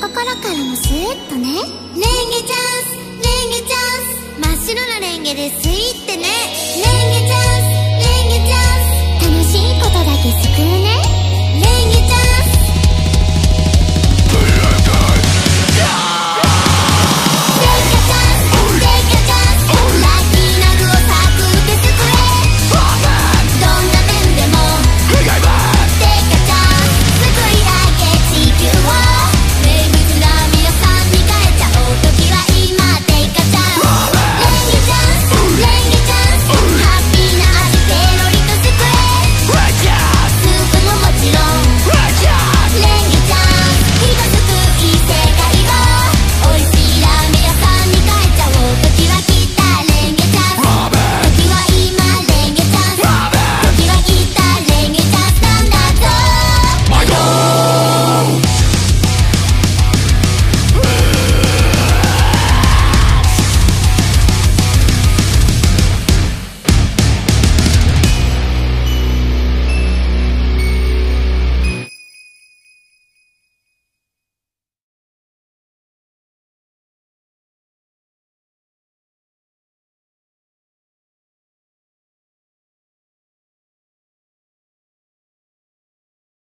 心からもスーッとね。レンゲチャンスレンゲチャンス。真っ白なレンゲでスイってね。レンゲチャンスレンゲチャンス。